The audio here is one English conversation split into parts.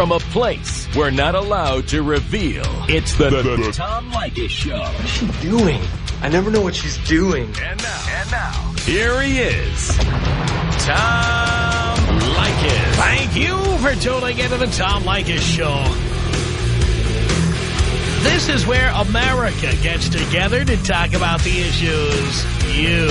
from a place we're not allowed to reveal. It's the, the, the Tom Leykis Show. What's she doing? I never know what she's doing. And now, and now, here he is, Tom Leykis. Thank you for tuning into the Tom Leykis Show. This is where America gets together to talk about the issues you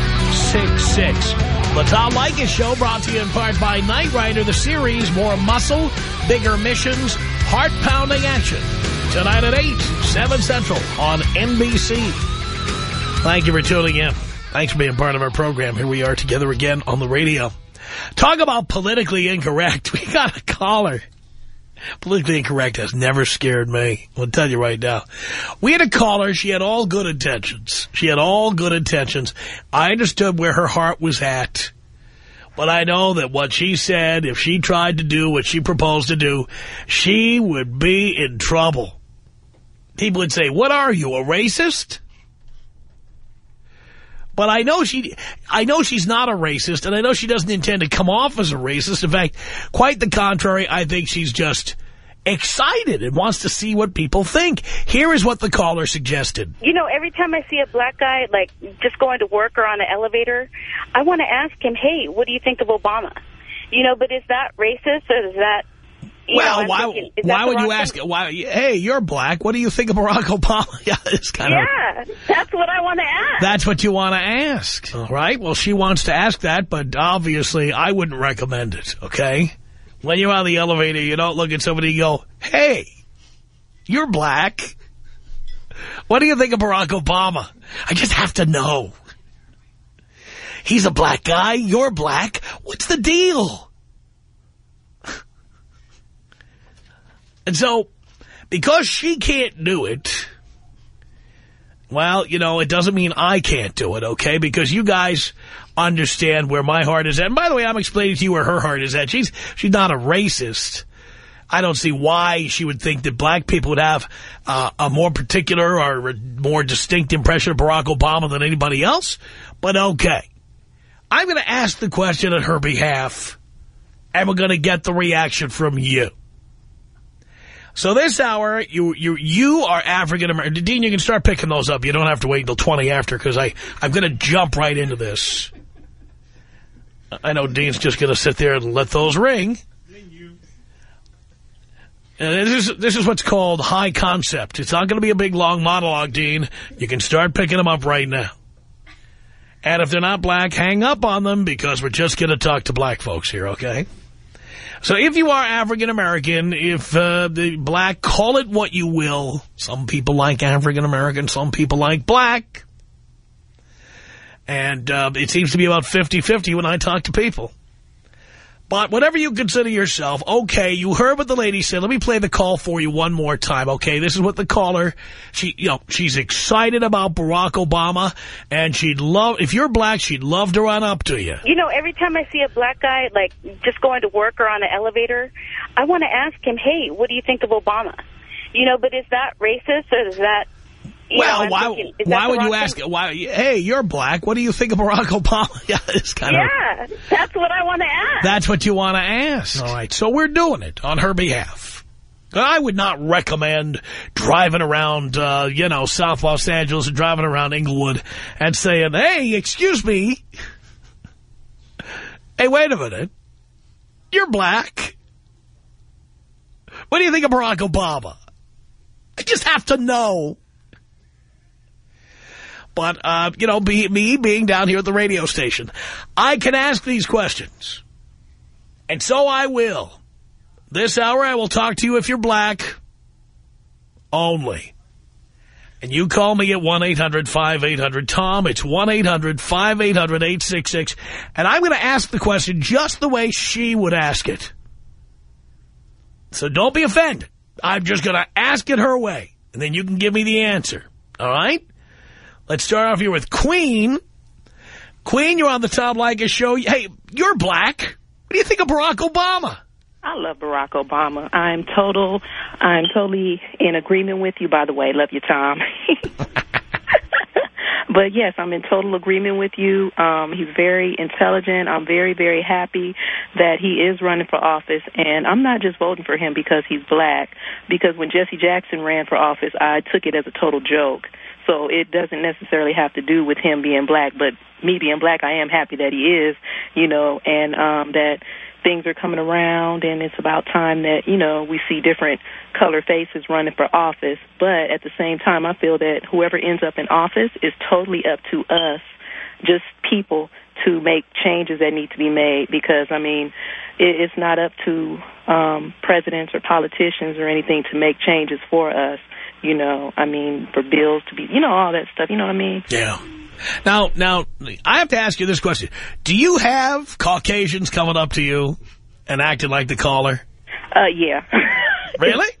1-800-5800-866. The Tom Leykis Show brought to you in part by Knight Rider, the series. More muscle, bigger missions, heart-pounding action. Tonight at 8, 7 Central on NBC. Thank you for tuning in. Thanks for being part of our program. Here we are together again on the radio. Talk about politically incorrect. We got a caller. Politically incorrect has never scared me. I'll tell you right now. We had a caller. She had all good intentions. She had all good intentions. I understood where her heart was at. But I know that what she said, if she tried to do what she proposed to do, she would be in trouble. People would say, what are you, a racist? But I know she, I know she's not a racist, and I know she doesn't intend to come off as a racist. In fact, quite the contrary, I think she's just excited and wants to see what people think. Here is what the caller suggested. You know, every time I see a black guy, like, just going to work or on an elevator, I want to ask him, hey, what do you think of Obama? You know, but is that racist or is that... Well, know, why thinking, why would you ask? Why? Hey, you're black. What do you think of Barack Obama? yeah, it's kind yeah, of. That's what I want to ask. That's what you want to ask, all right? Well, she wants to ask that, but obviously I wouldn't recommend it. Okay, when you're on the elevator, you don't look at somebody and go, "Hey, you're black. What do you think of Barack Obama?" I just have to know. He's a black guy. You're black. What's the deal? And so, because she can't do it, well, you know, it doesn't mean I can't do it, okay? Because you guys understand where my heart is at. And by the way, I'm explaining to you where her heart is at. She's, she's not a racist. I don't see why she would think that black people would have uh, a more particular or more distinct impression of Barack Obama than anybody else. But okay. I'm going to ask the question on her behalf, and we're going to get the reaction from you. So this hour, you you you are African American. Dean, you can start picking those up. You don't have to wait until 20 after because I I'm going to jump right into this. I know Dean's just going to sit there and let those ring. And this is this is what's called high concept. It's not going to be a big long monologue, Dean. You can start picking them up right now. And if they're not black, hang up on them because we're just going to talk to black folks here, okay? So if you are African-American, if uh, the black, call it what you will. Some people like African-American, some people like black. And uh, it seems to be about 50-50 when I talk to people. But whatever you consider yourself, okay, you heard what the lady said. Let me play the call for you one more time, okay? This is what the caller, she, you know, she's excited about Barack Obama, and she'd love, if you're black, she'd love to run up to you. You know, every time I see a black guy, like, just going to work or on an elevator, I want to ask him, hey, what do you think of Obama? You know, but is that racist or is that well, know, why thinking, why would you ask? Why? Hey, you're black. What do you think of Barack Obama? yeah, it's kind yeah, of. that's what I want to ask. That's what you want to ask. All right, so we're doing it on her behalf. I would not recommend driving around, uh, you know, South Los Angeles and driving around Inglewood and saying, hey, excuse me. Hey, wait a minute. You're black. What do you think of Barack Obama? I just have to know. But, uh, you know, be, me being down here at the radio station, I can ask these questions. And so I will. This hour I will talk to you if you're black only. And you call me at 1-800-5800-TOM. It's 1-800-5800-866. And I'm going to ask the question just the way she would ask it. So don't be offended. I'm just going to ask it her way. And then you can give me the answer. All right? Let's start off here with Queen. Queen, you're on the Tom Leykis show. Hey, you're black. What do you think of Barack Obama? I love Barack Obama. I'm total, I'm totally in agreement with you, by the way. Love you, Tom. but yes, I'm in total agreement with you. Um, he's very intelligent. I'm very, very happy that he is running for office. And I'm not just voting for him because he's black, because when Jesse Jackson ran for office, I took it as a total joke. So it doesn't necessarily have to do with him being black, but me being black, I am happy that he is, you know, and um, that things are coming around and it's about time that, you know, we see different color faces running for office. But at the same time, I feel that whoever ends up in office is totally up to us, just people, to make changes that need to be made because, I mean, it, it's not up to um, presidents or politicians or anything to make changes for us. You know, I mean, for bills to be, you know, all that stuff. You know what I mean? Yeah. Now, now, I have to ask you this question. Do you have Caucasians coming up to you and acting like the caller? Uh, yeah. Really?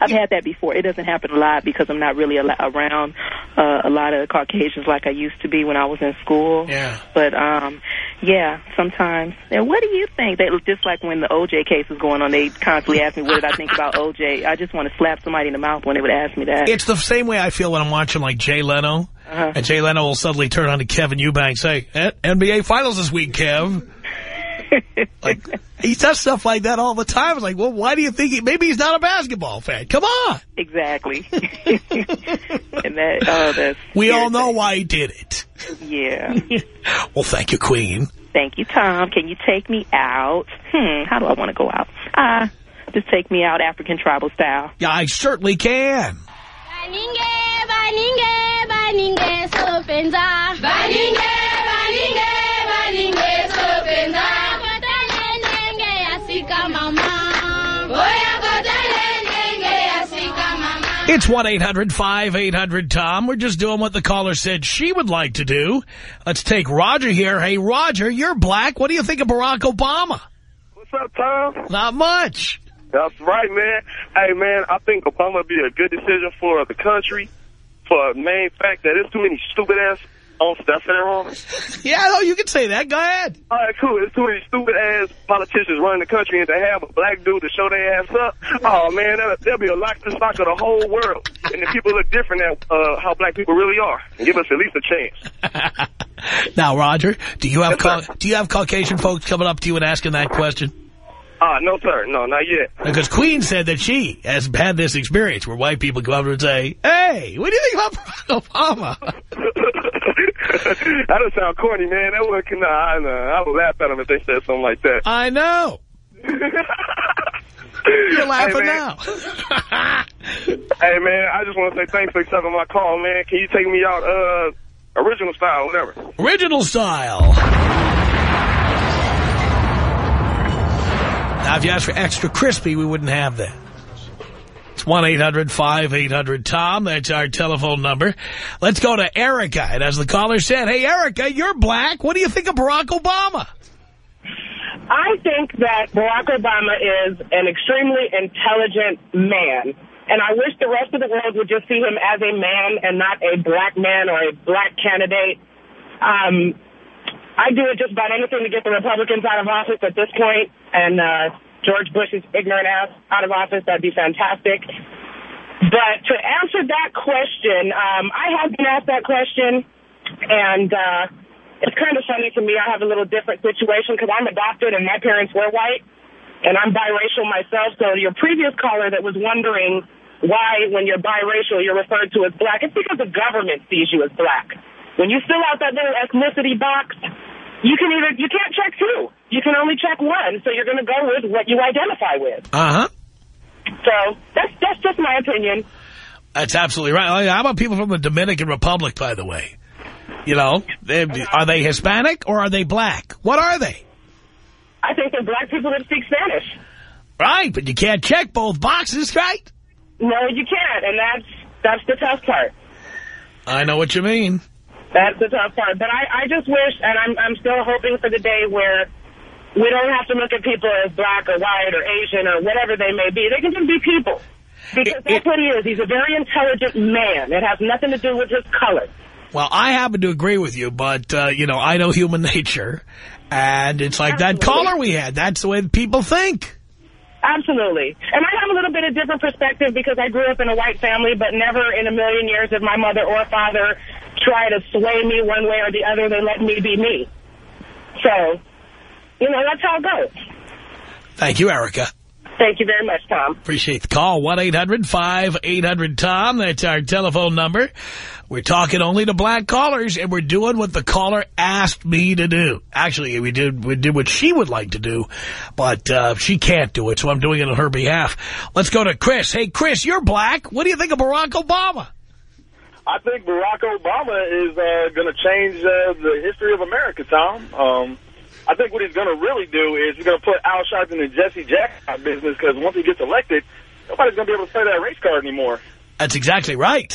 I've had that before. It doesn't happen a lot because I'm not really al around uh, a lot of Caucasians like I used to be when I was in school. Yeah. But, um, yeah, sometimes. And what do you think? They Just like when the O.J. case was going on, they constantly ask me what did I think about O.J. I just want to slap somebody in the mouth when they would ask me that. It's the same way I feel when I'm watching, like, Jay Leno. Uh-huh. And Jay Leno will suddenly turn on to Kevin Eubanks say, "Eh, NBA Finals this week, Kev. Like, he does stuff like that all the time. It's like, well, why do you think he, maybe he's not a basketball fan? Come on. Exactly. and that, oh, that's... We all know why he did it. Yeah. Well, thank you, Queen. Thank you, Tom. Can you take me out? Hmm, how do I want to go out? Ah, just take me out African tribal style. Yeah, I certainly can. Baninge, baninge, baninge, sopenza. Baninge, baninge, baninge, sopenza. Kotele nenge mama. Oya kotele nenge asika mama. It's 1-800-5800-TOM. We're just doing what the caller said she would like to do. Let's take Roger here. Hey, Roger, you're black. What do you think of Barack Obama? What's up, Tom? Not much. That's right, man. Hey, man, I think Obama would be a good decision for the country for the main fact that there's too many stupid-ass... Oh, did I say that wrong? Yeah, no, you can say that. Go ahead. All right, cool. It's too many stupid-ass politicians running the country, and to have a black dude to show their ass up, oh, man, that'll, that'll be a lock to stock of the whole world. And the people look different at uh, how black people really are. Give us at least a chance. Now, Roger, do you have Yes, do you have Caucasian folks coming up to you and asking that question? Ah, no, sir. No, not yet. Because Queen said that she has had this experience where white people come up and say, hey, what do you think about Barack Obama? that doesn't sound corny, man. That would, nah, I, know. I would laugh at them if they said something like that. I know. You're laughing Hey, now. Hey, man, I just want to say thanks for accepting my call, man. Can you take me out uh, original style, whatever? Original style. Now, if you ask for extra crispy, we wouldn't have that. It's 1-800-5800-TOM. That's our telephone number. Let's go to Erica. And as the caller said, hey, Erica, you're black. What do you think of Barack Obama? I think that Barack Obama is an extremely intelligent man. And I wish the rest of the world would just see him as a man and not a black man or a black candidate. Um, I do it just about anything to get the Republicans out of office at this point, and uh, George Bush's ignorant ass out of office. That'd be fantastic. But to answer that question, um, I have been asked that question, and uh, it's kind of funny to me. I have a little different situation because I'm adopted and my parents were white, and I'm biracial myself. So your previous caller that was wondering why, when you're biracial, you're referred to as black, it's because the government sees you as black. When you fill out that little ethnicity box, you can either you can't check two. You can only check one. So you're going to go with what you identify with. Uh-huh. So that's that's just my opinion. That's absolutely right. How about people from the Dominican Republic, by the way? You know, they, are they Hispanic or are they black? What are they? I think they're black people that speak Spanish. Right, but you can't check both boxes, right? No, you can't, and that's That's the tough part. I know what you mean. That's the tough part. But I, I just wish, and I'm, I'm still hoping for the day where we don't have to look at people as black or white or Asian or whatever they may be. They can just be people. Because It- that's what he is. He's a very intelligent man. It has nothing to do with his color. Well, I happen to agree with you, but, uh, you know, I know human nature. And it's like that Absolutely. caller we had. That's the way people think. Absolutely. And I have a little bit of different perspective because I grew up in a white family, but never in a million years did my mother or father try to sway me one way or the other. They let me be me. So, you know, that's how it goes. Thank you, Erica. Thank you very much, Tom. Appreciate the call. 1-800-5800-TOM. That's our telephone number. We're talking only to black callers, and we're doing what the caller asked me to do. Actually, we did we did what she would like to do, but uh, she can't do it, so I'm doing it on her behalf. Let's go to Chris. Hey, Chris, you're black. What do you think of Barack Obama? I think Barack Obama is uh, going to change uh, the history of America, Tom. Um, I think what he's going to really do is he's going to put Al Sharpton and Jesse Jackson out business because once he gets elected, nobody's going to be able to play that race card anymore. That's exactly right.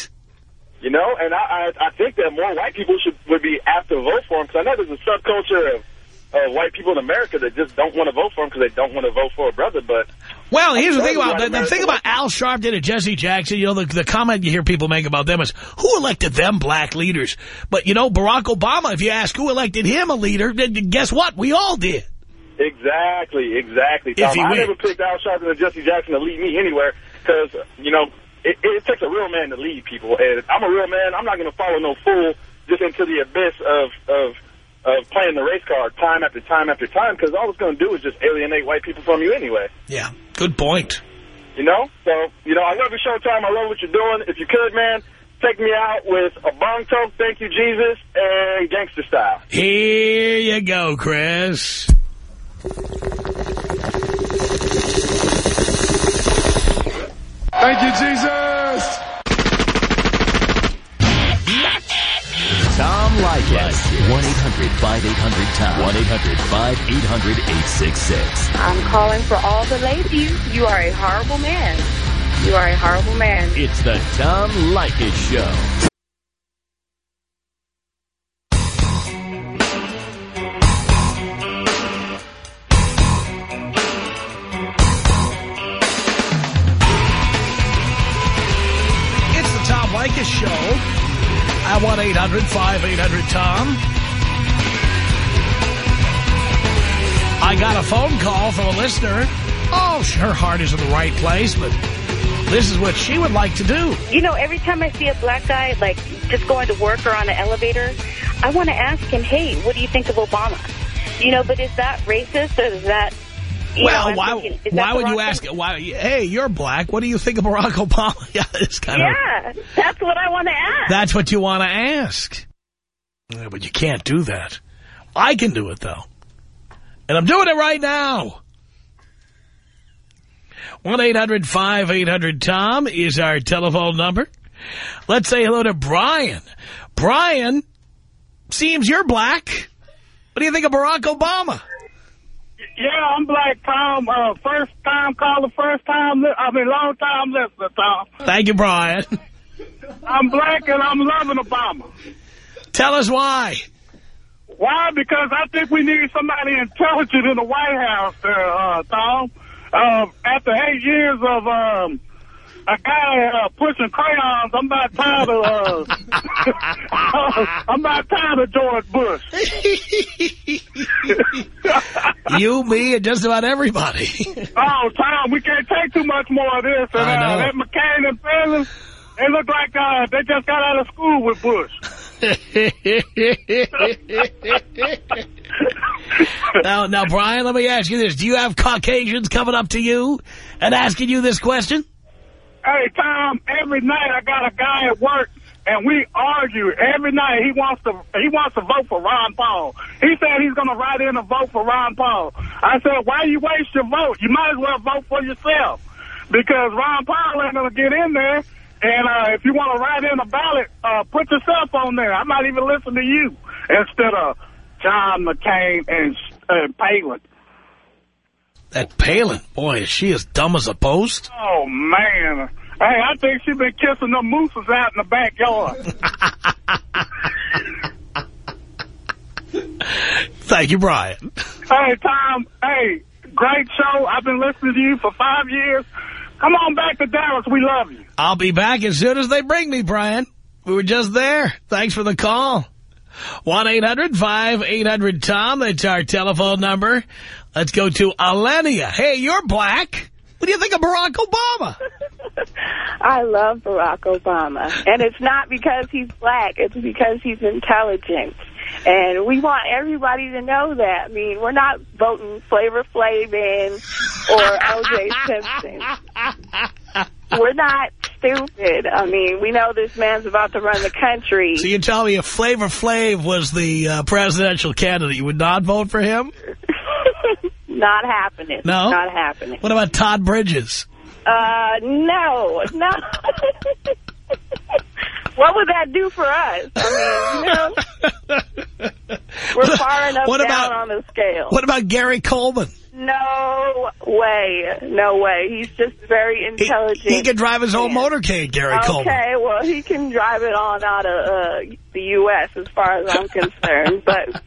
You know, and I, I, I think that more white people should would be apt to vote for him because I know there's a subculture of uh, white people in America that just don't want to vote for him because they don't want to vote for a brother. But Well, here's the thing about the, the thing about Al Sharpton and Jesse Jackson. You know, the, the comment you hear people make about them is, "Who elected them black leaders?" But you know, Barack Obama. If you ask who elected him a leader, then guess what? We all did. Exactly, exactly. If Tom, he I wins. never picked Al Sharpton and Jesse Jackson to lead me anywhere because, you know, it, it takes a real man to lead people. And I'm a real man. I'm not going to follow no fool just into the abyss of, of, of playing the race card time after time after time because all it's going to do is just alienate white people from you anyway. Yeah, good point. You know? So, you know, I love your show, Tom. I love what you're doing. If you could, man, take me out with a bong toke, thank you, Jesus, and gangster style. Here you go, Chris. Thank you, Jesus. Tom Leykis. 1-800-5800-TOM. 1-800-5800-866. I'm calling for all the ladies. You are a horrible man. You are a horrible man. It's the Tom Leykis Show. At 1-800-5800-TOM. I got a phone call from a listener. Oh, her heart is in the right place, but this is what she would like to do. You know, every time I see a black guy, like, just going to work or on an elevator, I want to ask him, hey, what do you think of Obama? You know, but is that racist or is that... You know, well, why, thinking, why would you ask, why, hey, you're black, what do you think of Barack Obama? yeah, it's kind of... That's what I want to ask. That's what you want to ask. Yeah, but you can't do that. I can do it, though. And I'm doing it right now. 1-800-5800-TOM is our telephone number. Let's say hello to Brian. Brian, seems you're black. What do you think of Barack Obama? Yeah, I'm Black Tom. Uh, first time caller, first time, I mean, long time listener, Tom. Thank you, Brian. I'm black and I'm loving Obama. Tell us why. Why? Because I think we need somebody intelligent in the White House there, uh, Tom. Uh, after eight years of um, a guy uh, pushing crayons, I'm not tired of. Uh, I'm not tired of George Bush. You, me, and just about everybody. Oh, Tom, we can't take too much more of this. And, I uh, know. that McCain and Palin, they look like uh, they just got out of school with Bush. now, now, Brian, let me ask you this. Do you have Caucasians coming up to you and asking you this question? Hey, Tom, every night I got a guy at work, and we argue every night. He wants to he wants to vote for Ron Paul. He said he's going to write in a vote for Ron Paul. I said, why you waste your vote? You might as well vote for yourself because Ron Paul ain't going to get in there. And uh, if you want to write in a ballot, uh, put yourself on there. I might even listen to you instead of John McCain and uh, Palin. That Palin, boy, is she as dumb as a post? Oh, man. Hey, I think she been kissing them mooses out in the backyard. Thank you, Brian. hey, Tom. Hey, great show. I've been listening to you for five years. Come on back to Dallas. We love you. I'll be back as soon as they bring me, Brian. We were just there. Thanks for the call. 1-800-5800-TOM. That's our telephone number. Let's go to Alenia. Hey, you're black. What do you think of Barack Obama? I love Barack Obama. And it's not because he's black. It's because he's intelligent. And we want everybody to know that. I mean, we're not voting Flavor Flav in or O.J. Simpson. We're not stupid. I mean, we know this man's about to run the country. So you tell me if Flavor Flav was the uh, presidential candidate, you would not vote for him? Not happening. No? Not happening. What about Todd Bridges? Uh, no. No. what would that do for us? I mean, you know, we're far enough what down about- on the scale. What about Gary Coleman? No way. No way. He's just very intelligent. He can drive his own motorcade, Gary okay, Coleman. Okay, well, he can drive it on out of uh, the U.S. as far as I'm concerned. But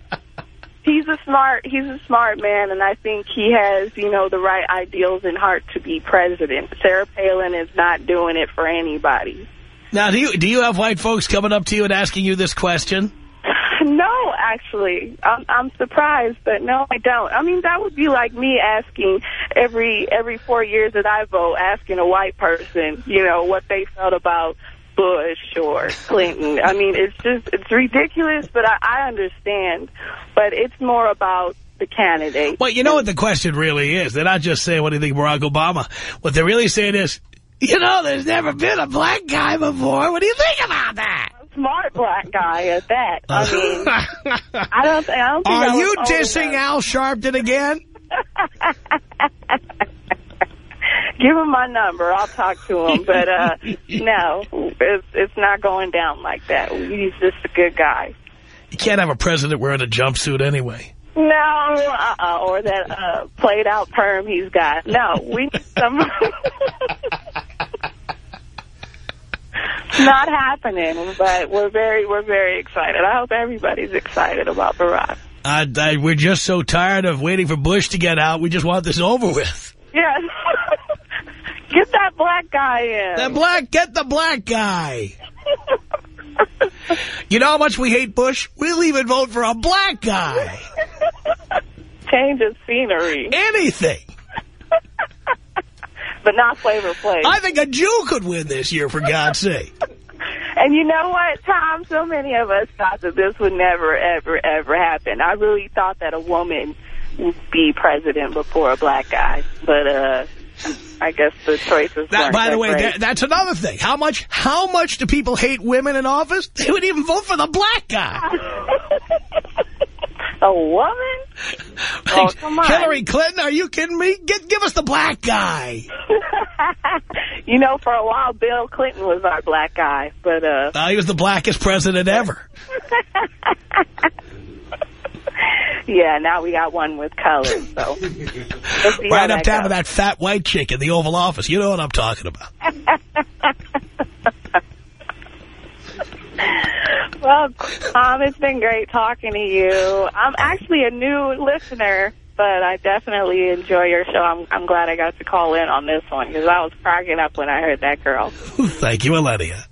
he's a smart he's a smart man, and I think he has you know the right ideals and heart to be president. Sarah Palin is not doing it for anybody. Now, do you do you have white folks coming up to you and asking you this question? No, actually, I'm, I'm surprised, but no, I don't. I mean, that would be like me asking every every four years that I vote, asking a white person, you know, what they felt about Bush or Clinton. I mean, it's just it's ridiculous, but I, I understand. But it's more about the candidate. Well, you know what the question really is. They're not just saying, what do you think Barack Obama? What they're really saying is, you know, there's never been a black guy before. What do you think about that? Smart black guy at that. I mean, I don't. think- I don't I Are you dissing. Al Sharpton again? Give him my number. I'll talk to him. But uh, no, it's it's not going down like that. He's just a good guy. You can't have a president wearing a jumpsuit anyway. No, uh-uh, or that uh, played out perm he's got. No, we need some. not happening, but we're very we're very excited. I hope everybody's excited about Barack. I, I, we're just so tired of waiting for Bush to get out. We just want this over with. Yes. Get that black guy in. The black, get the black guy. You know how much we hate Bush? We'll even vote for a black guy. Change of scenery. Anything. But not Flavor Flav. I think a Jew could win this year, for God's sake. And you know what, Tom? So many of us thought that this would never, ever, ever happen. I really thought that a woman would be president before a black guy. But uh, I guess the choices That, by the way, that, that's another thing. How much how much do people hate women in office? They would even vote for the black guy. a woman? Oh, come on. Hillary Clinton, are you kidding me? Get, give us the black guy. you know, for a while, Bill Clinton was our black guy. But uh, Uh, he was the blackest president ever. Yeah, now we got one with color. So Right up that down to that fat white chick in the Oval Office. You know what I'm talking about. Well, Tom, it's been great talking to you. I'm actually a new listener, but I definitely enjoy your show. I'm, I'm glad I got to call in on this one because I was cracking up when I heard that girl. Thank you, Alenia.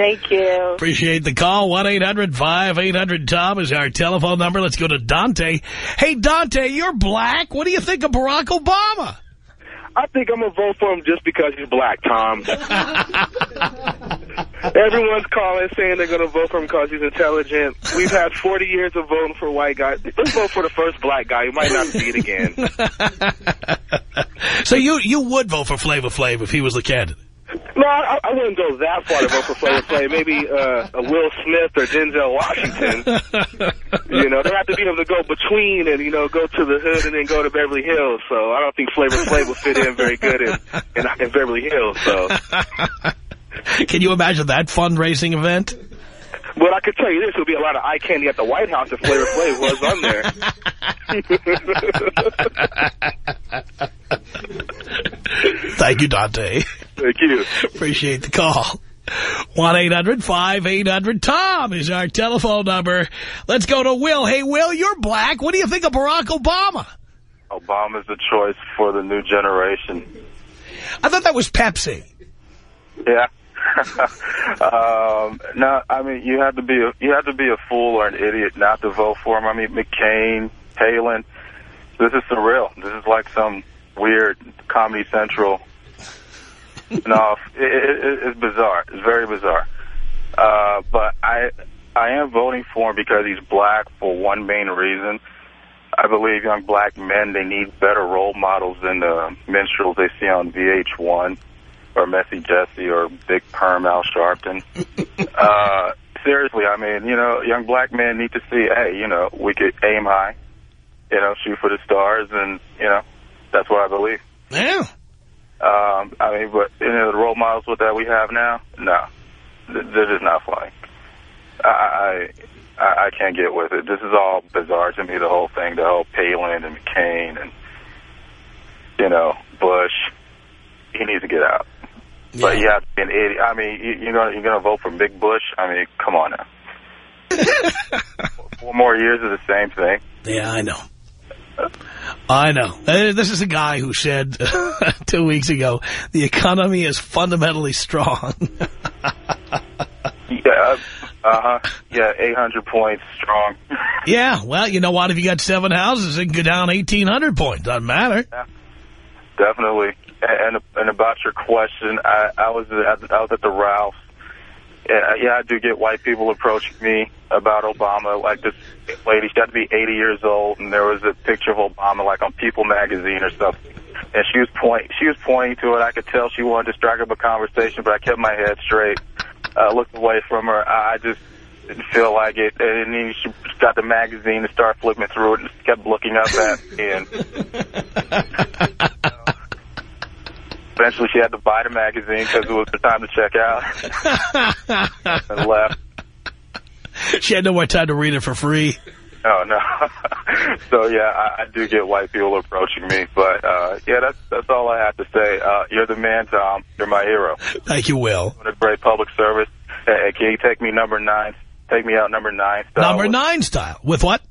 Thank you. Appreciate the call. 1-800-5800-TOM is our telephone number. Let's go to Dante. Hey, Dante, you're black. What do you think of Barack Obama? I think I'm going to vote for him just because he's black, Tom. Everyone's calling saying they're going to vote for him because he's intelligent. We've had 40 years of voting for white guys. Let's vote for the first black guy. You might not see it again. So you, you would vote for Flavor Flav if he was the candidate? No, I, I wouldn't go that far to vote for Flavor Flav. Maybe uh, a Will Smith or Denzel Washington. You know, they have to be able to go between and, you know, go to the hood and then go to Beverly Hills. So I don't think Flavor Flav will fit in very good in, in, in Beverly Hills. So, Can you imagine that fundraising event? But I could tell you this, it would be a lot of eye candy at the White House if Flavor Flav was on there. Thank you, Dante. Thank you. Appreciate the call. 1-800-5800-TOM is our telephone number. Let's go to Will. Hey, Will, you're black. What do you think of Barack Obama? Obama's the choice for the new generation. I thought that was Pepsi. Yeah. um, no, I mean you have to be a, you have to be a fool or an idiot not to vote for him. I mean McCain, Palin. This is surreal. This is like some weird Comedy Central. no, it, it, it's bizarre. It's very bizarre. Uh, but I I am voting for him because he's black for one main reason. I believe young black men, they need better role models than the minstrels they see on VH1 or Messy Jesse or Big Perm Al Sharpton. uh, seriously, I mean, you know, young black men need to see, hey, you know, we could aim high, you know, shoot for the stars, and, you know, that's what I believe. Yeah. Um, I mean, but, you know, the role models with that we have now, no, they're just not flying. I, I, I can't get with it. This is all bizarre to me, the whole thing, the whole Palin and McCain and, you know, Bush. He needs to get out. Yeah. But you have to be an idiot. I mean, you, you're gonna you're gonna vote for Big Bush. I mean, come on now. Four more years of the same thing. Yeah, I know. I know. Uh, this is a guy who said two weeks ago, the economy is fundamentally strong. yeah, uh-huh. Yeah, 800 points strong. yeah, well, you know what? If you got seven houses, it can go down 1,800 points. Doesn't matter. Yeah, definitely. And, and about your question, I, I was at, I was at the Ralphs. Yeah, yeah, I do get white people approaching me about Obama. Like this lady, she had to be 80 years old, and there was a picture of Obama, like on People magazine or something. And she was point, she was pointing to it. I could tell she wanted to strike up a conversation, but I kept my head straight. Uh, looked away from her. I just didn't feel like it. And then she got the magazine and started flipping through it and kept looking up at me. And eventually she had to buy the magazine because it was the time to check out. and left. She had no more time to read it for free. Oh, no. so, yeah, I, I do get white people approaching me. But, uh, yeah, that's that's all I have to say. Uh, you're the man, Tom. You're my hero. Thank you, Will. Doing a great public service. Hey, can you take me number nine? Take me out number nine style. Number nine style. With what?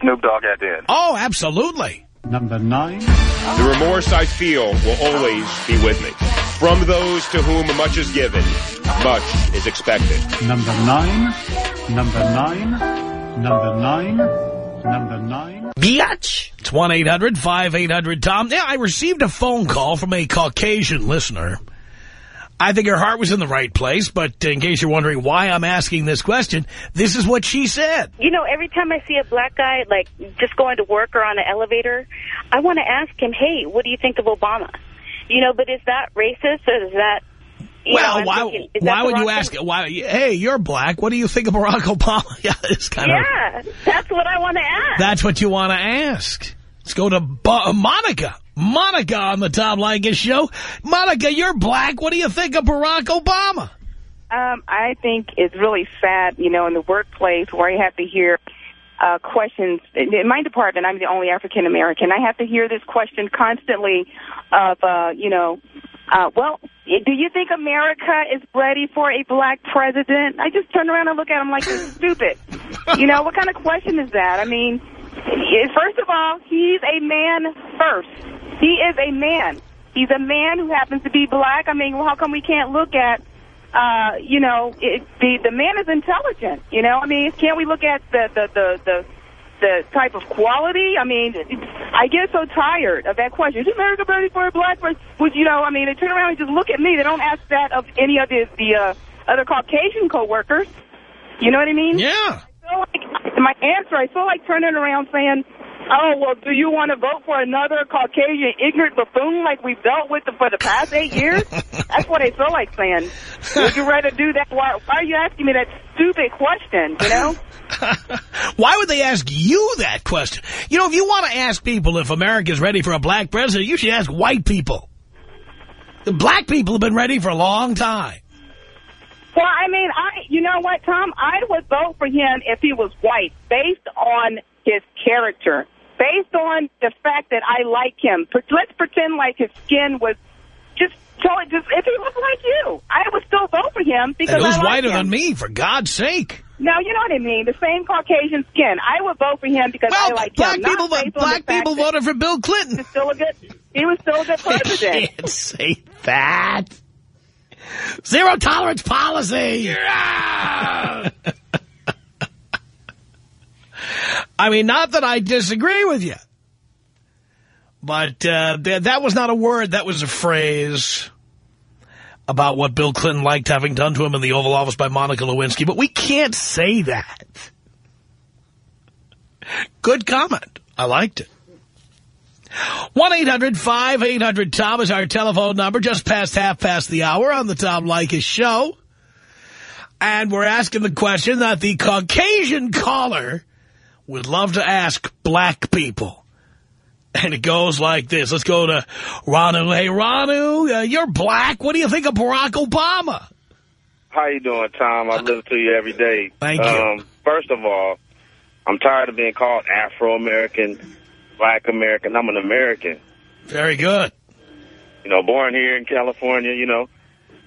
Snoop Dogg at the end. Oh, absolutely. Number nine. The remorse I feel will always be with me. From those to whom much is given, much is expected. Number nine. Number nine. Number nine. Number nine. Biatch. It's 1-800-5800-TOM. Yeah, I received a phone call from a Caucasian listener. I think her heart was in the right place, but in case you're wondering why I'm asking this question, this is what she said. You know, every time I see a black guy, like, just going to work or on an elevator, I want to ask him, hey, what do you think of Obama? You know, but is that racist or is that... well, know, why, thinking, why would you ask, why, hey, you're black, what do you think of Barack Obama? yeah, it's kind yeah, of... that's what I want to ask. That's what you want to ask. Let's go to Bo uh, Monica. Monica on the Tom Leykis show. Monica, you're black. What do you think of Barack Obama? Um, I think it's really sad, you know, in the workplace where you have to hear uh, questions. In my department, I'm the only African-American. I have to hear this question constantly of, uh, you know, uh, well, do you think America is ready for a black president? I just turn around and look at him like, this stupid. You know, what kind of question is that? I mean, first of all, he's a man first. He is a man. He's a man who happens to be black. I mean, well, how come we can't look at, uh, you know, it, the the man is intelligent. You know, I mean, can't we look at the the the the, the type of quality? I mean, I get so tired of that question. Is America ready for a black person? Would you know? I mean, they turn around and just look at me. They don't ask that of any of the the uh, other Caucasian coworkers. You know what I mean? Yeah. I feel like my answer. I feel like turning around saying. Oh, well, do you want to vote for another Caucasian ignorant buffoon like we've dealt with for the past eight years? That's what I feel like saying. Would you rather do that? Why, why are you asking me that stupid question, you know? Why would they ask you that question? You know, if you want to ask people if America's ready for a black president, you should ask white people. The black people have been ready for a long time. Well, I mean, I, you know what, Tom? I would vote for him if he was white, based on his character, based on the fact that I like him. Let's pretend like his skin was just So just, if he looked like you, I would still vote for him because And who's like whiter him. than me, for God's sake? No, you know what I mean. The same Caucasian skin. I would vote for him because I like black him. people, not based on the black people voted for Bill Clinton. He was still a good. He was still a good president. can't say that. Zero tolerance policy. I mean, not that I disagree with you. But uh, th that was not a word. That was a phrase about what Bill Clinton liked having done to him in the Oval Office by Monica Lewinsky. But we can't say that. Good comment. I liked it. 1-800-5800-TOM is our telephone number. Just past half past the hour on the Tom Leykis show. And we're asking the question that the Caucasian caller would love to ask black people. And it goes like this. Let's go to Ranu. Hey, Ranu, uh, you're black. What do you think of Barack Obama? How you doing, Tom? I listen to you every day. Thank you. Um, first of all, I'm tired of being called Afro-American, Black American. I'm an American. Very good. You know, born here in California, you know.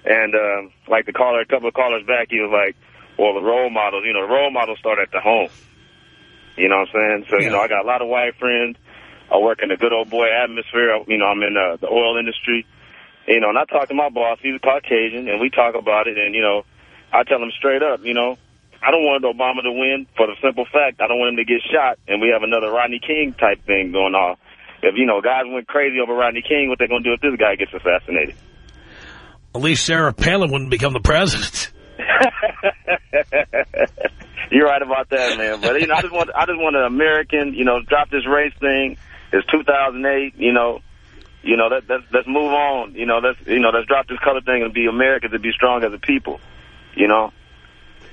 And um, like the caller, a couple of callers back, he was like, well, the role models, you know, the role models start at the home. You know what I'm saying? So, you know, I got a lot of white friends. I work in a good old boy atmosphere. You know, I'm in uh, the oil industry. You know, and I talk to my boss. He's a Caucasian, and we talk about it. And, you know, I tell him straight up, you know, I don't want Obama to win for the simple fact I don't want him to get shot, and we have another Rodney King type thing going on. If, you know, guys went crazy over Rodney King, what they going to do if this guy gets assassinated? At least Sarah Palin wouldn't become the president. You're right about that, man. But you know, I just want I just want an American, you know, drop this race thing. It's 2008, you know. You know, let, let's, let's move on. You know, let's, you know, let's drop this color thing and be Americans and be strong as a people. You know?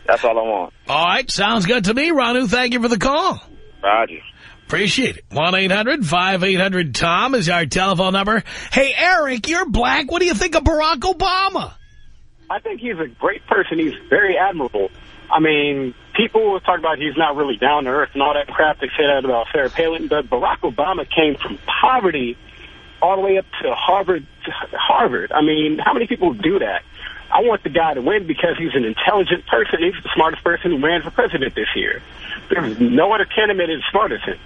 That's all I want. All right, sounds good to me, Ranu. Thank you for the call. Roger. Appreciate it. 1-800-5800-TOM is our telephone number. Hey, Eric, you're black. What do you think of Barack Obama? I think he's a great person. He's very admirable. I mean, people talk about he's not really down to earth and all that crap. They say that about Sarah Palin, but Barack Obama came from poverty all the way up to Harvard. Harvard. I mean, how many people do that? I want the guy to win because he's an intelligent person. He's the smartest person who ran for president this year. There's no other candidate as smart as him.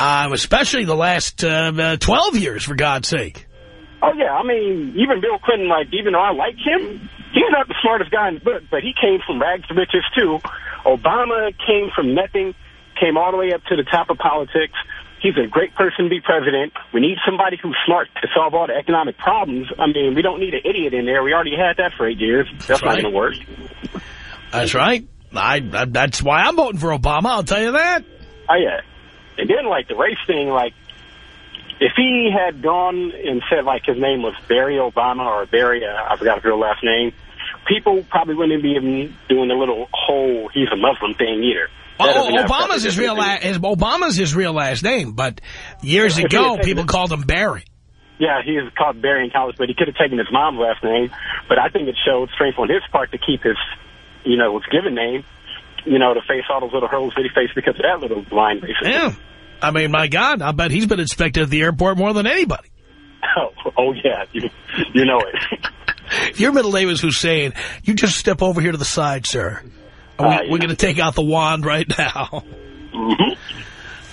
Um, especially the last uh, uh, 12 years, for God's sake. Oh, yeah. I mean, even Bill Clinton, like, even though I like him, he's not the smartest guy in the book, but he came from rags to riches, too. Obama came from nothing, came all the way up to the top of politics. He's a great person to be president. We need somebody who's smart to solve all the economic problems. I mean, we don't need an idiot in there. We already had that for eight years. That's, not right. going to work. That's right. I, I That's why I'm voting for Obama, I'll tell you that. Oh, yeah. And then, like, the race thing, like, if he had gone and said, like, his name was Barry Obama or Barry, uh, I forgot his real last name, people probably wouldn't be even doing the little whole he's a Muslim thing either. Oh, Obama's his real his, Obama's his real last name, but years ago, people called him Barry. Yeah, he was called Barry in college, but he could have taken his mom's last name. But I think it showed strength on his part to keep his, you know, his given name, you know, to face all those little hurdles that he faced because of that little blind racist. Yeah. I mean, my God, I bet he's been inspected at the airport more than anybody. Oh, oh yeah, you, you know it. If your middle name is Hussein, you just step over here to the side, sir. Uh, We're going to take out the wand right now. Mhm.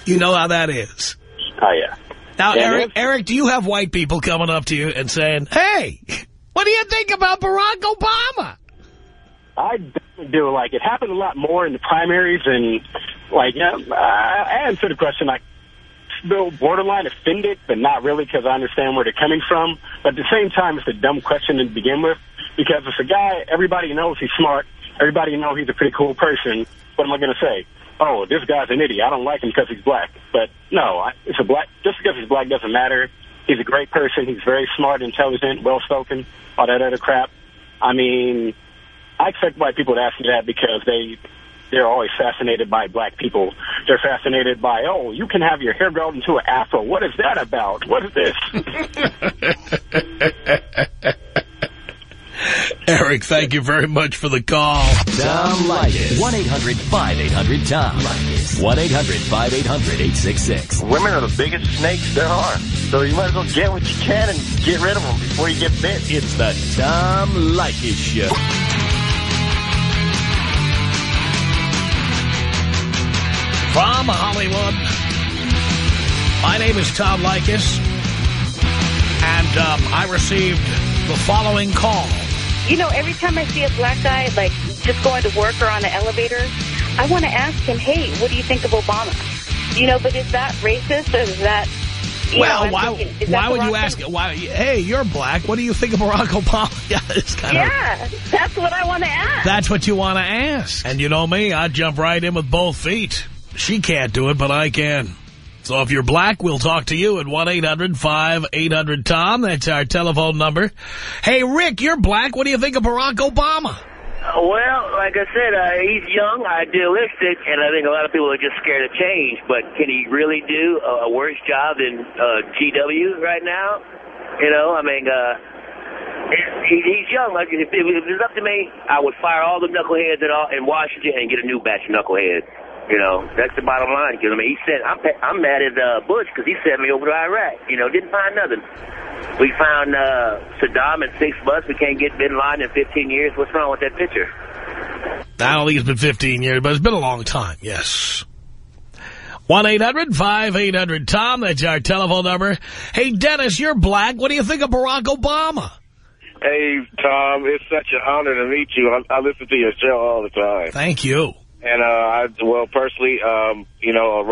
You know how that is. Oh, yeah. Now, Yeah, Eric. Eric, do you have white people coming up to you and saying, hey, what do you think about Barack Obama? I definitely do. Like, it happened a lot more in the primaries and, like, yeah, I answered the question, like, still borderline offended, but not really because I understand where they're coming from. But at the same time, it's a dumb question to begin with because it's a guy, everybody knows he's smart. Everybody know he's a pretty cool person. What am I going to say? Oh, this guy's an idiot. I don't like him because he's black. But no, I- it's a black. Just because he's black doesn't matter. He's a great person. He's very smart, intelligent, well-spoken, all that other crap. I mean, I expect white people to ask me that because they they're always fascinated by black people. They're fascinated by, oh, you can have your hair grown into an afro. What is that about? What is this? Eric, thank you very much for the call. Tom Leykis. 1-800-5800-TOM. 1-800-5800-866. Women are the biggest snakes there are. So you might as well get what you can and get rid of them before you get bit. It's the Tom Leykis Show. From Hollywood, my name is Tom Leykis, and um, I received the following call. You know, every time I see a black guy, like, just going to work or on an elevator, I want to ask him, hey, what do you think of Obama? You know, but is that racist or is that... You well, know, why, thinking, why would you wrong ask? thing? Why, hey, you're black. What do you think of Barack Obama? yeah, it's kind of... Yeah, that's what I want to ask. That's what you want to ask. And you know me, I'd jump right in with both feet. She can't do it, but I can. So if you're black, we'll talk to you at 1-800-5800-TOM. That's our telephone number. Hey, Rick, you're black. What do you think of Barack Obama? Well, like I said, uh, he's young, idealistic, and I think a lot of people are just scared of change. But can he really do a, a worse job than uh, GW right now? You know, I mean, uh, he, he's young. Like if, if it was up to me, I would fire all the knuckleheads in, all, in Washington and get a new batch of knuckleheads. You know, that's the bottom line. Because I mean, he said I'm I'm mad at uh, Bush because he sent me over to Iraq. You know, didn't find nothing. We found uh, Saddam in six months. We can't get Bin Laden in 15 years. What's wrong with that picture? I don't think it's been 15 years, but it's been a long time, yes. 1-800-5800-TOM, that's our telephone number. Hey, Dennis, you're black. What do you think of Barack Obama? Hey, Tom, it's such an honor to meet you. I, I listen to your show all the time. Thank you. And, uh, I, well, personally, um, you know,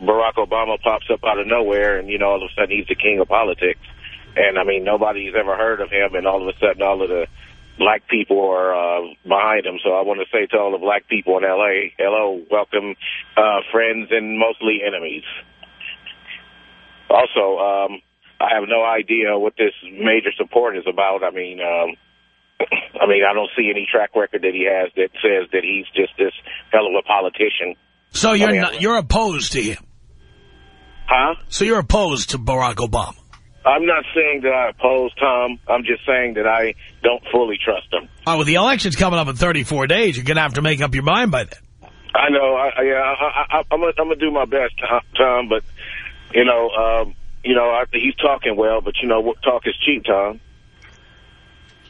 Barack Obama pops up out of nowhere, and, you know, all of a sudden he's the king of politics. And, I mean, nobody's ever heard of him, and all of a sudden all of the black people are uh, behind him. So I want to say to all the black people in L.A., hello, welcome, uh, friends and mostly enemies. Also, um, I have no idea what this major support is about. I mean, um, I mean, I don't see any track record that he has that says that he's just this hell of a politician. So you're I mean, not, you're opposed to him? Huh? So you're opposed to Barack Obama? I'm not saying that I oppose Tom. I'm just saying that I don't fully trust him. Oh, well, the election's coming up in 34 days. You're going to have to make up your mind by then. I know. I, I, yeah, I, I, I'm gonna, I'm gonna do my best, Tom. But you know, um, you know, I, he's talking well, but you know, talk is cheap, Tom.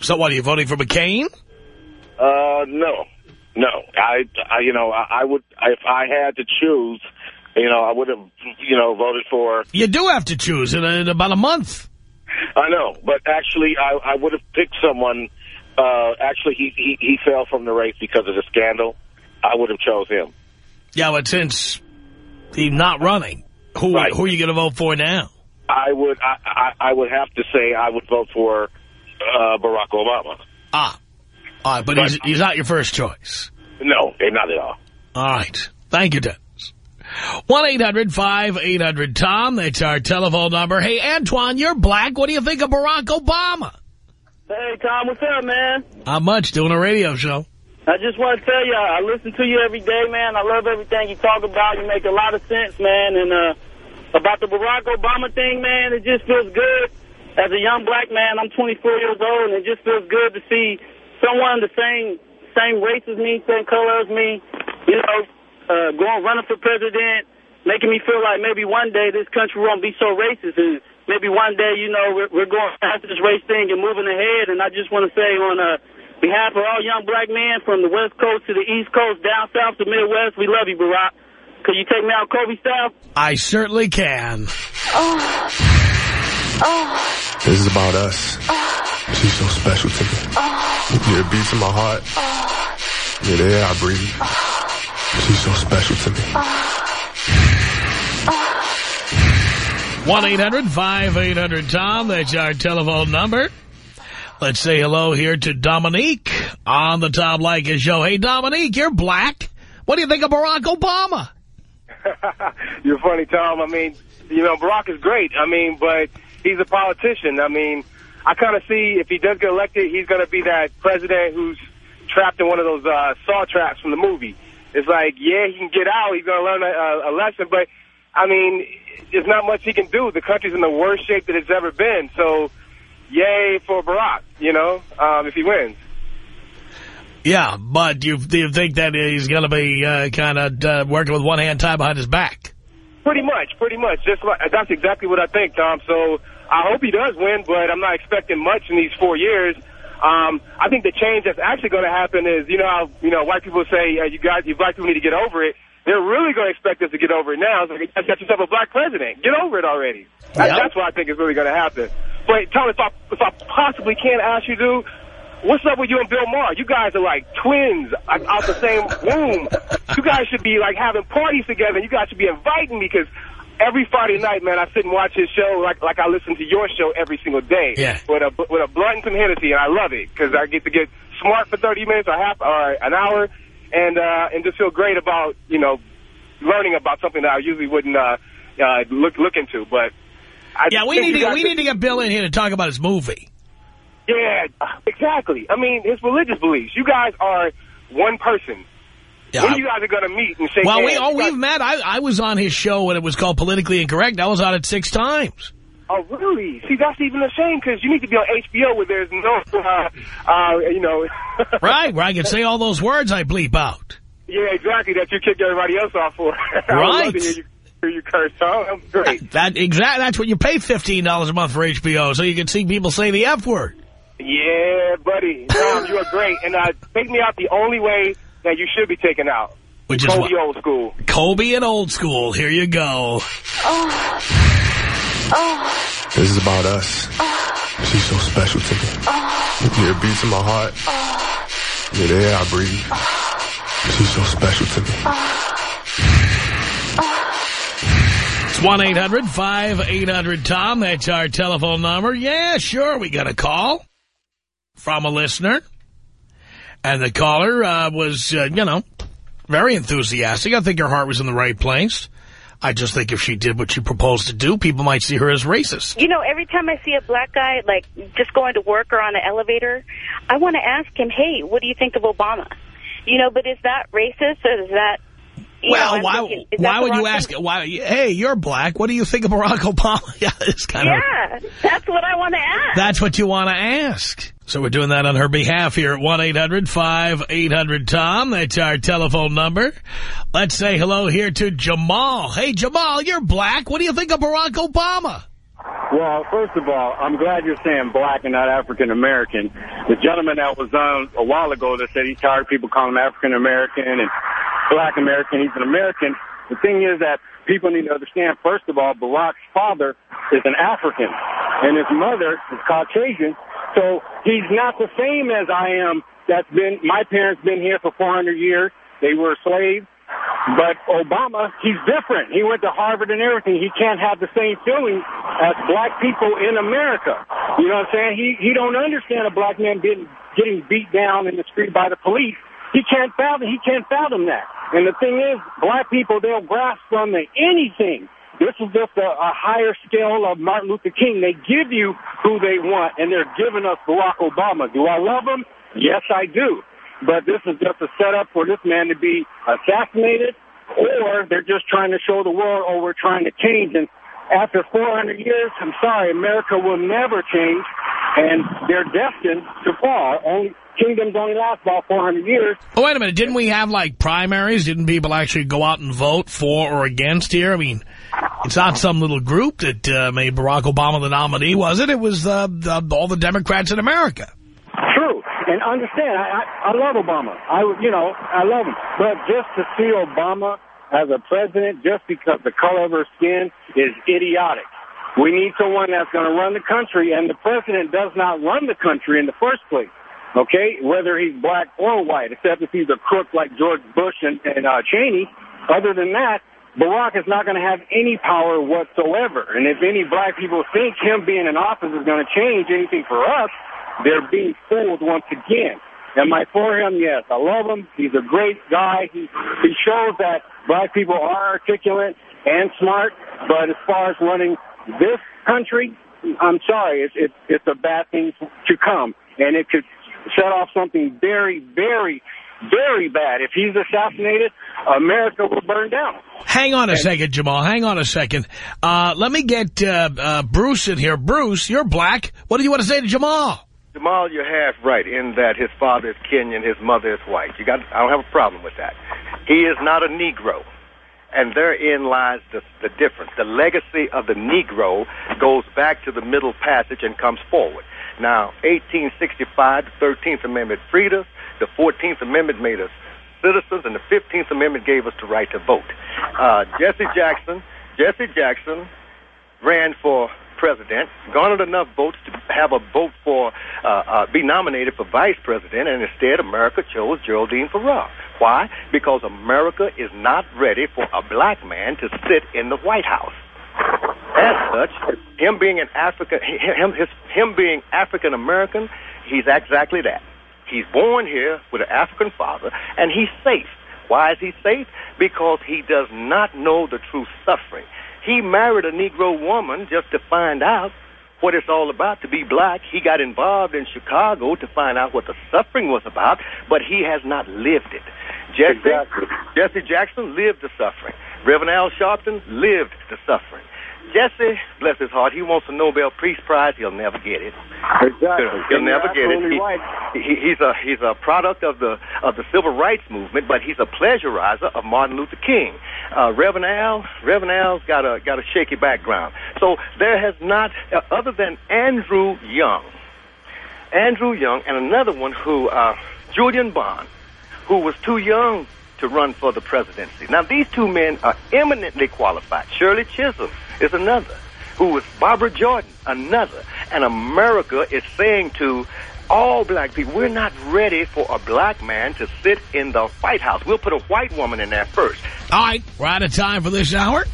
So what, are you voting for McCain? Uh, no, no. I, I you know, I, I would if I had to choose. You know, I would have, you know, voted for... You do have to choose in, in about a month. I know, but actually I, I would have picked someone... Uh, actually, he, he, he fell from the race because of the scandal. I would have chose him. Yeah, but since he's not running, who, Right. who are you going to vote for now? I would I, I, I would have to say I would vote for uh, Barack Obama. Ah. All right, but he's, he's not your first choice. No, not at all. All right. Thank you, Dennis. 1-800-5800-TOM. That's our telephone number. Hey, Antoine, you're black. What do you think of Barack Obama? Hey, Tom, what's up, man? Not much. Doing a radio show. I just want to tell you, I listen to you every day, man. I love everything you talk about. You make a lot of sense, man. And uh, about the Barack Obama thing, man, it just feels good. As a young black man, I'm 24 years old, and it just feels good to see someone the same same race as me, same color as me, you know, uh, going running for president, making me feel like maybe one day this country won't be so racist, and maybe one day, you know, we're, we're going past this race thing and moving ahead. And I just want to say on uh, behalf of all young black men from the West Coast to the East Coast, down south to the Midwest, we love you, Barack. Could you take me out Kobe style? I certainly can. Oh. Oh. This is about us. She's so special to me. Yeah, it beats in my heart. Yeah, the air I breathe. She's so special to me. 1-800-5800-TOM. That's our telephone number. Let's say hello here to Dominique on the Tom Leykis show. Hey, Dominique, you're black. What do you think of Barack Obama? You're funny, Tom. I mean, you know, Barack is great. I mean, but he's a politician. I mean, I kind of see if he does get elected, he's going to be that president who's trapped in one of those uh, saw traps from the movie. It's like, yeah, he can get out. He's going to learn a, a lesson. But, I mean, there's not much he can do. The country's in the worst shape that it's ever been. So yay for Barack, you know, um, if he wins. Yeah, but you, do you think that he's going to be uh, kind of uh, working with one hand tied behind his back? Pretty much, pretty much. Just like, that's exactly what I think, Tom. So I hope he does win, but I'm not expecting much in these four years. Um, I think the change that's actually going to happen is, you know, how, you know, white people say, uh, you guys, you black people need to get over it. They're really going to expect us to get over it now. It's like, you got yourself a black president. Get over it already. That, Yep. That's what I think is really going to happen. But, Tom, if I, if I possibly can ask you, dude, what's up with you and Bill Maher? You guys are like twins out out the same womb. You guys should be like having parties together. You guys should be inviting me because every Friday night, man, I sit and watch his show like like I listen to your show every single day. Yeah. With a with a blunt and some Hennessy, and I love it because I get to get smart for 30 minutes or half or an hour, and uh, and just feel great about you know learning about something that I usually wouldn't uh, uh, look look into. But I Yeah, we need to we should- need to get Bill in here to talk about his movie. Yeah, exactly. I mean, his religious beliefs. You guys are one person. Yeah, when I- you guys are going to meet and shake Well, we oh we've met. I I was on his show when it was called Politically Incorrect. I was on it six times. Oh, really? See, that's even a shame because you need to be on HBO where there's no, uh, uh, you know. Right, where I can say all those words I bleep out. yeah, exactly. That you kicked everybody else off for. I would love Right. you, curse. Oh, that was great. That exact. That's what you pay fifteen dollars a month for HBO, so you can see people say the f word. Yeah, buddy. Tom, you are great. And uh, take me out the only way that you should be taken out. Which is Kobe what? old school. Kobe and old school. Here you go. oh, oh. This is about us. Oh. She's so special to me. Yeah, it beats in my heart. Yeah, the air I breathe. She's so special to me. It's one eight hundred five eight hundred Tom. That's our telephone number. Yeah, sure. We got a call from a listener, and the caller uh, was, uh, you know, very enthusiastic. I think her heart was in the right place. I just think if she did what she proposed to do, people might see her as racist. You know, every time I see a black guy, like, just going to work or on an elevator, I want to ask him, hey, what do you think of Obama? You know, but is that racist or is that... you know, Well, why thinking, is why that would you ask? thing? Why? Hey, you're black. What do you think of Barack Obama? yeah, it's kind of. Yeah, that's what I want to ask. That's what you want to ask. So we're doing that on her behalf here at 1-800-5800-TOM. That's our telephone number. Let's say hello here to Jamal. Hey, Jamal, you're black. What do you think of Barack Obama? Well, first of all, I'm glad you're saying black and not African American. The gentleman that was on a while ago that said he's tired of people calling him African American and black American, he's an American. The thing is that people need to understand, first of all, Barack's father is an African and his mother is Caucasian. So he's not the same as I am. That's been, my parents been here for 400 years. They were slaves. But Obama, he's different. He went to Harvard and everything. He can't have the same feelings as black people in America. You know what I'm saying? He he don't understand a black man getting getting beat down in the street by the police. He can't fathom he can't fathom that. And the thing is, black people they'll grasp from anything. This is just a, a higher scale of Martin Luther King. They give you who they want, and they're giving us Barack Obama. Do I love him? Yes, I do. But this is just a setup for this man to be assassinated, or they're just trying to show the world, oh, we're trying to change. And after 400 years, I'm sorry, America will never change, and they're destined to fall. Only kingdoms only last about 400 years. Oh, wait a minute. Didn't we have, like, primaries? Didn't people actually go out and vote for or against here? I mean, it's not some little group that uh, made Barack Obama the nominee, was it? It was uh, the, all the Democrats in America. True, and understand, I, I I love Obama. I you know I love him, but just to see Obama as a president, just because the color of her skin is idiotic. We need someone that's going to run the country, and the president does not run the country in the first place. Okay, whether he's black or white, except if he's a crook like George Bush and, and uh, Cheney. Other than that, Barack is not going to have any power whatsoever. And if any black people think him being in office is going to change anything for us, they're being fooled once again. Am I for him? Yes. I love him. He's a great guy. He, he shows that black people are articulate and smart, but as far as running this country, I'm sorry, it's, it's, it's a bad thing to come. And it could set off something very, very, very bad. If he's assassinated, America will burn down. Hang on a second, Jamal. Hang on a second. Uh, let me get uh, uh, Bruce in here. Bruce, you're black. What do you want to say to Jamal? Jamal, you're half right in that his father is Kenyan, his mother is white. You got, I don't have a problem with that. He is not a Negro. And therein lies the, the difference. The legacy of the Negro goes back to the Middle Passage and comes forward. Now, 1865, the 13th Amendment freed us. The 14th Amendment made us citizens, and the 15th Amendment gave us the right to vote. Uh, Jesse Jackson, Jesse Jackson ran for president, garnered enough votes to have a vote for, uh, uh, be nominated for vice president, and instead America chose Geraldine Ferraro. Why? Because America is not ready for a black man to sit in the White House. As such, him being an African, him, his, him being African American, he's exactly that. He's born here with an African father, and he's safe. Why is he safe? Because he does not know the true suffering. He married a Negro woman just to find out what it's all about to be black. He got involved in Chicago to find out what the suffering was about, but he has not lived it. Jesse, Exactly. Jesse Jackson lived the suffering. Reverend Al Sharpton lived the suffering. Jesse, bless his heart, he wants a Nobel Peace Prize. He'll never get it. Exactly. He'll You're never get it. He- right. he, he's a he's a product of the of the civil rights movement, but he's a pleasurizer of Martin Luther King. Uh, Reverend Al, Reverend Al's got a got a shaky background. So there has not, uh, other than Andrew Young, Andrew Young, and another one who uh, Julian Bond, who was too young to run for the presidency. Now these two men are eminently qualified. Shirley Chisholm is another. Who was Barbara Jordan, another. And America is saying to all black people, we're not ready for a black man to sit in the White House. We'll put a white woman in there first. All right, we're out of time for this hour.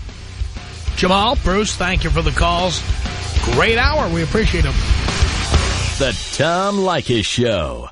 Jamal, Bruce, thank you for the calls. Great hour. We appreciate them. The Tom Leykis Show.